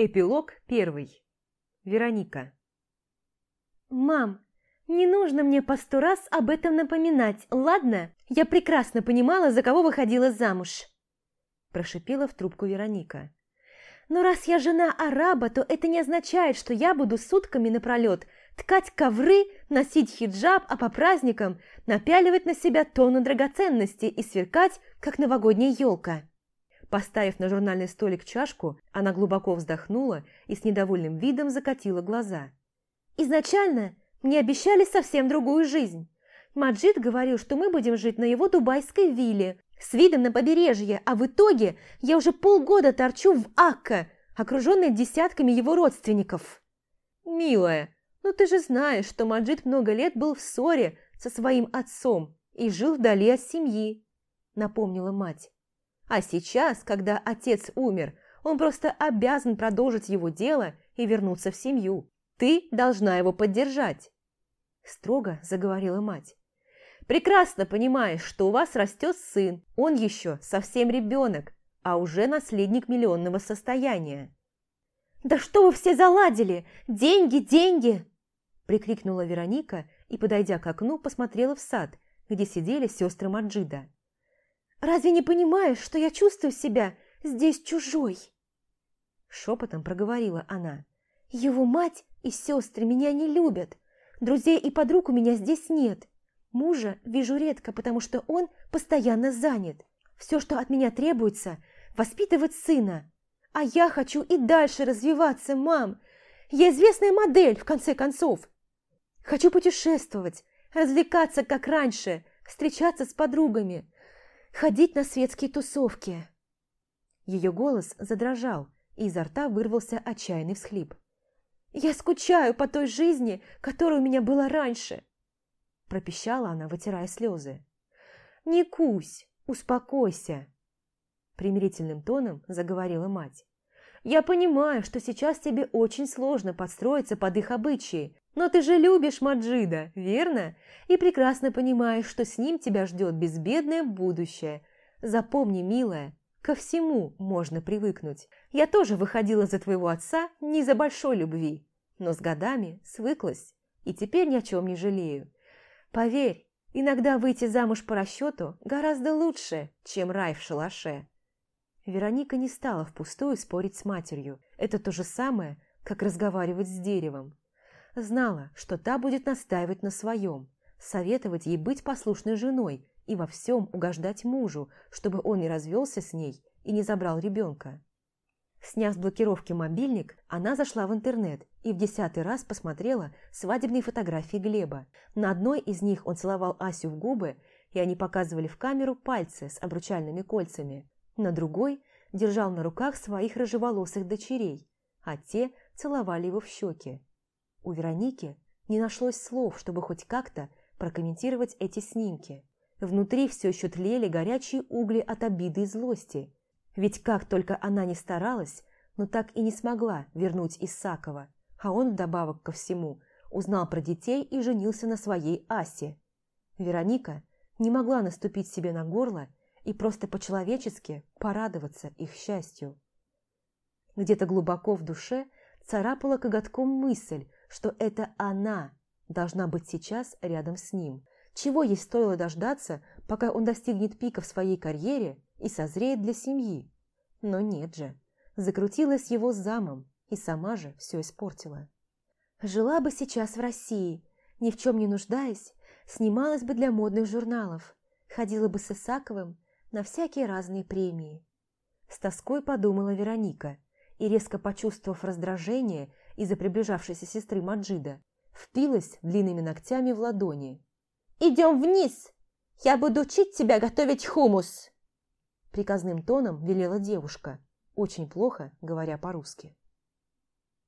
Эпилог первый. Вероника. «Мам, не нужно мне по сто раз об этом напоминать, ладно? Я прекрасно понимала, за кого выходила замуж!» Прошипела в трубку Вероника. «Но раз я жена араба, то это не означает, что я буду сутками напролет ткать ковры, носить хиджаб, а по праздникам напяливать на себя тонну драгоценностей и сверкать, как новогодняя елка!» Поставив на журнальный столик чашку, она глубоко вздохнула и с недовольным видом закатила глаза. «Изначально мне обещали совсем другую жизнь. Маджид говорил, что мы будем жить на его дубайской вилле, с видом на побережье, а в итоге я уже полгода торчу в Акка, окруженной десятками его родственников». «Милая, ну ты же знаешь, что Маджид много лет был в ссоре со своим отцом и жил вдали от семьи», напомнила мать. А сейчас, когда отец умер, он просто обязан продолжить его дело и вернуться в семью. Ты должна его поддержать. Строго заговорила мать. Прекрасно понимаешь, что у вас растет сын, он еще совсем ребенок, а уже наследник миллионного состояния. «Да что вы все заладили? Деньги, деньги!» Прикрикнула Вероника и, подойдя к окну, посмотрела в сад, где сидели сестры Маджида. Разве не понимаешь, что я чувствую себя здесь чужой?» Шепотом проговорила она. «Его мать и сестры меня не любят. Друзей и подруг у меня здесь нет. Мужа вижу редко, потому что он постоянно занят. Все, что от меня требуется, воспитывать сына. А я хочу и дальше развиваться, мам. Я известная модель, в конце концов. Хочу путешествовать, развлекаться, как раньше, встречаться с подругами, ходить на светские тусовки. Ее голос задрожал, и изо рта вырвался отчаянный всхлип. «Я скучаю по той жизни, которая у меня была раньше!» Пропищала она, вытирая слезы. «Не кусь, успокойся!» Примирительным тоном заговорила мать. «Я понимаю, что сейчас тебе очень сложно подстроиться под их обычаи, но ты же любишь Маджида, верно? И прекрасно понимаешь, что с ним тебя ждет безбедное будущее. Запомни, милая, ко всему можно привыкнуть. Я тоже выходила за твоего отца не за большой любви, но с годами свыклась, и теперь ни о чем не жалею. Поверь, иногда выйти замуж по расчету гораздо лучше, чем рай в шалаше. Вероника не стала впустую спорить с матерью. Это то же самое, как разговаривать с деревом. Знала, что та будет настаивать на своем, советовать ей быть послушной женой и во всем угождать мужу, чтобы он не развелся с ней и не забрал ребенка. Сняв с блокировки мобильник, она зашла в интернет и в десятый раз посмотрела свадебные фотографии Глеба. На одной из них он целовал Асю в губы, и они показывали в камеру пальцы с обручальными кольцами. На другой держал на руках своих рыжеволосых дочерей, а те целовали его в щеки. У Вероники не нашлось слов, чтобы хоть как-то прокомментировать эти снимки. Внутри все еще тлели горячие угли от обиды и злости. Ведь как только она не старалась, но так и не смогла вернуть Исакова, а он вдобавок ко всему узнал про детей и женился на своей Асе. Вероника не могла наступить себе на горло и просто по-человечески порадоваться их счастью. Где-то глубоко в душе царапала коготком мысль, что это она должна быть сейчас рядом с ним. Чего ей стоило дождаться, пока он достигнет пика в своей карьере и созреет для семьи? Но нет же, закрутилась его замом и сама же все испортила. Жила бы сейчас в России, ни в чем не нуждаясь, снималась бы для модных журналов, ходила бы с Исаковым на всякие разные премии. С тоской подумала Вероника и, резко почувствовав раздражение из-за приближавшейся сестры Маджида, впилась длинными ногтями в ладони. «Идем вниз! Я буду учить тебя готовить хумус!» Приказным тоном велела девушка, очень плохо говоря по-русски.